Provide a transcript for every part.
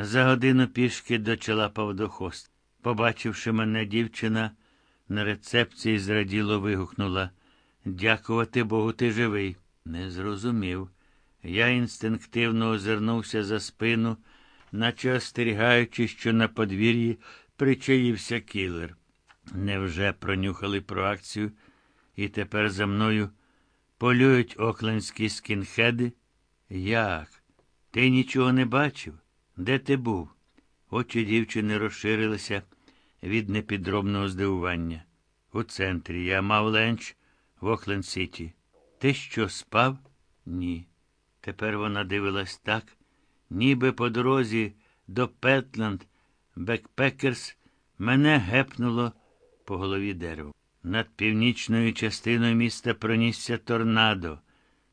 За годину пішки дочалапав до хост. Побачивши мене, дівчина на рецепції зраділо вигукнула. Дякувати Богу, ти живий. Не зрозумів. Я інстинктивно озирнувся за спину, наче остерігаючи, що на подвір'ї причаївся кілер. Невже пронюхали про акцію, і тепер за мною полюють оклендські скінхеди? Як? Ти нічого не бачив? Де ти був? Очі дівчини розширилися від непідробного здивування. У центрі я мав ленч в Окленд Сіті. Ти що спав? Ні. Тепер вона дивилась так, ніби по дорозі до Петланд Бекпекерс мене гепнуло по голові дерево. Над північною частиною міста пронісся торнадо.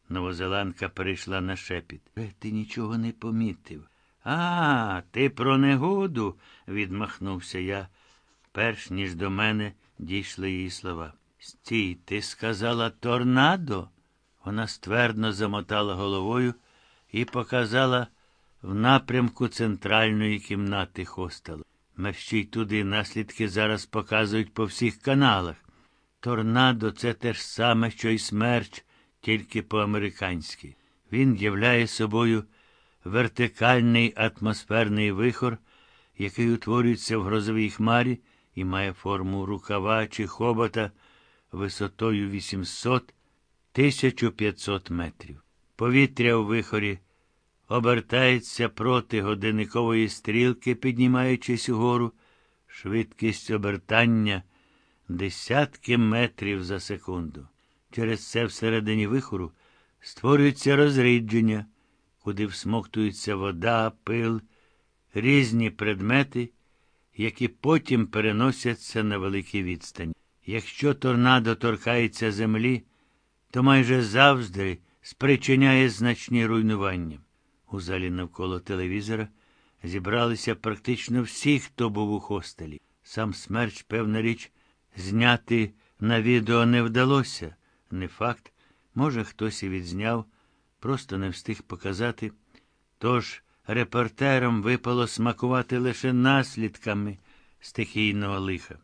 Новозеландка перейшла на шепіт. Ти нічого не помітив. А, ти про негоду, відмахнувся я, перш ніж до мене дійшли її слова. Стій, ти сказала торнадо? Вона ствердно замотала головою і показала в напрямку центральної кімнати хостелу. Мерщій туди наслідки зараз показують по всіх каналах. Торнадо це те ж саме, що й смерч, тільки по-американськи. Він являє собою вертикальний атмосферний вихор, який утворюється в грозовій хмарі і має форму рукава чи хобота висотою 800 1500 метрів. Повітря у вихорі обертається проти годинникової стрілки, піднімаючись угору, швидкість обертання десятки метрів за секунду. Через це всередині вихору створюється розрідження, куди всмоктується вода, пил, різні предмети, які потім переносяться на великі відстані. Якщо торнадо торкається землі, то майже завжди спричиняє значні руйнування. У залі навколо телевізора зібралися практично всі, хто був у хостелі. Сам смерч, певна річ, зняти на відео не вдалося. Не факт, може, хтось і відзняв, просто не встиг показати. Тож репортерам випало смакувати лише наслідками стихійного лиха.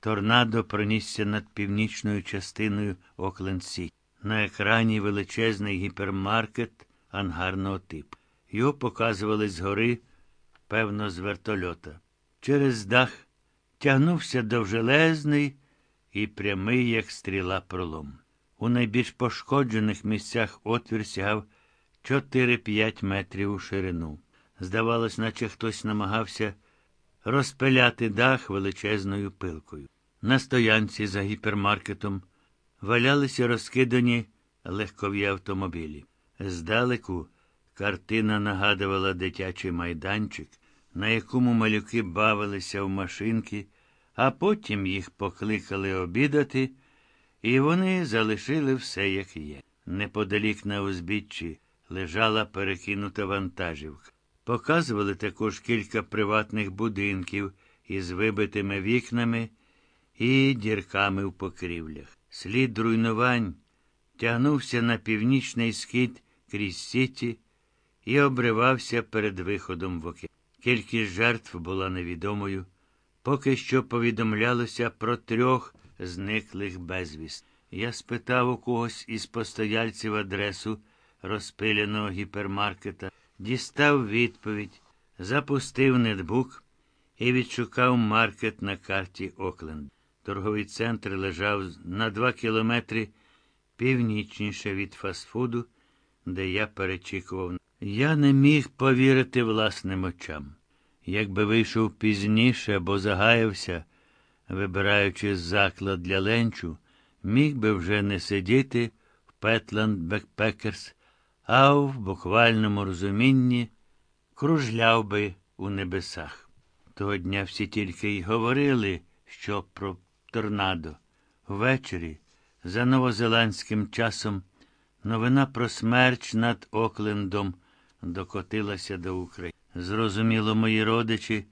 Торнадо пронісся над північною частиною Окленд-Сіті. На екрані величезний гіпермаркет ангарного типу. Його показували згори, певно, з вертольота. Через дах тягнувся довжелезний і прямий, як стріла пролом. У найбільш пошкоджених місцях отвір сягав 4-5 метрів у ширину. Здавалось, наче хтось намагався розпиляти дах величезною пилкою. На стоянці за гіпермаркетом валялися розкидані легкові автомобілі. Здалеку картина нагадувала дитячий майданчик, на якому малюки бавилися в машинки, а потім їх покликали обідати, і вони залишили все, як є. Неподалік на узбіччі лежала перекинута вантажівка. Показували також кілька приватних будинків із вибитими вікнами і дірками в покрівлях. Слід руйнувань тягнувся на північний схід крізь сіті і обривався перед виходом в океан. Кількість жертв була невідомою, поки що повідомлялося про трьох зниклих безвіст. Я спитав у когось із постояльців адресу розпиленого гіпермаркета, дістав відповідь, запустив нетбук і відшукав маркет на карті Окленд. Торговий центр лежав на два кілометри північніше від фастфуду, де я перечікував. Я не міг повірити власним очам. Якби вийшов пізніше або загаявся, вибираючи заклад для ленчу, міг би вже не сидіти в Петланд Бекпекерс, а в буквальному розумінні кружляв би у небесах. Того дня всі тільки й говорили, що про торнадо. Ввечері, за новозеландським часом, новина про смерч над Оклендом докотилася до України. Зрозуміло, мої родичі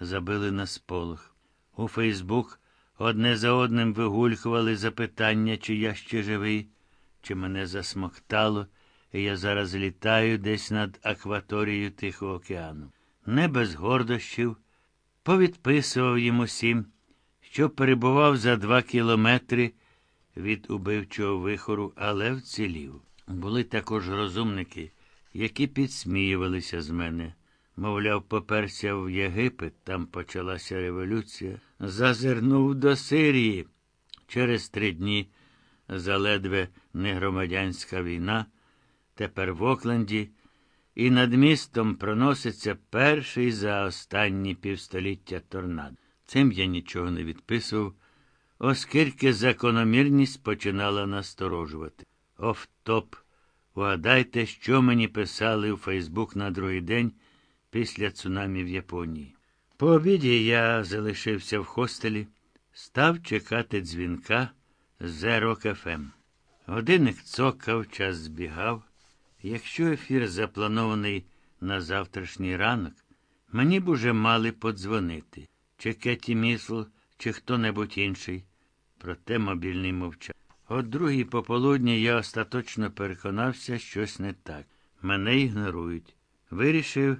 забили на сполох. У Фейсбук одне за одним вигулькували запитання, чи я ще живий, чи мене засмоктало, і я зараз літаю десь над акваторією Тихого океану. не без гордощів, повідписував їм усім, що перебував за два кілометри від убивчого вихору, але вцілів. Були також розумники, які підсміювалися з мене. Мовляв, поперся в Єгипет, там почалася революція. Зазирнув до Сирії. Через три дні заледве негромадянська війна, тепер в Окленді, і над містом проноситься перший за останні півстоліття торнадо. Цим я нічого не відписував, оскільки закономірність починала насторожувати. Офтоп. Угадайте, що мені писали у Фейсбук на другий день після цунамі в Японії. По обіді я залишився в хостелі, став чекати дзвінка з Рок-ФМ. Годинник цокав, час збігав. Якщо ефір запланований на завтрашній ранок, мені б уже мали подзвонити, чи Кеті Місл, чи хто-небудь інший. Проте мобільний мовчав. О другій пополудні я остаточно переконався, щось не так. Мене ігнорують. Вирішив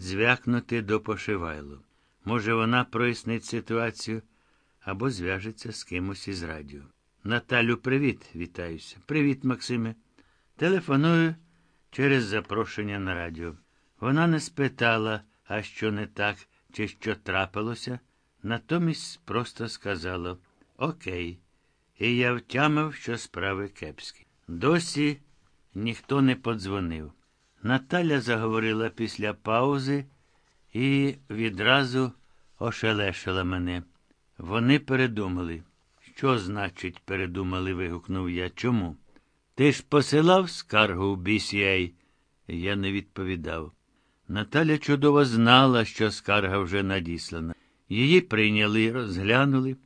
дзвякнути до пошивайлу. Може, вона прояснить ситуацію або зв'яжеться з кимось із радіо. Наталю, привіт, вітаюся. Привіт, Максиме. Телефоную через запрошення на радіо. Вона не спитала, а що не так, чи що трапилося, натомість просто сказала Окей. І я втямив, що справи кепські. Досі ніхто не подзвонив. Наталя заговорила після паузи і відразу ошелешила мене. Вони передумали. Що значить, передумали? вигукнув я. Чому? Ти ж посилав скаргу в BCA? Я не відповідав. Наталя чудово знала, що скарга вже надіслана. Її прийняли, розглянули.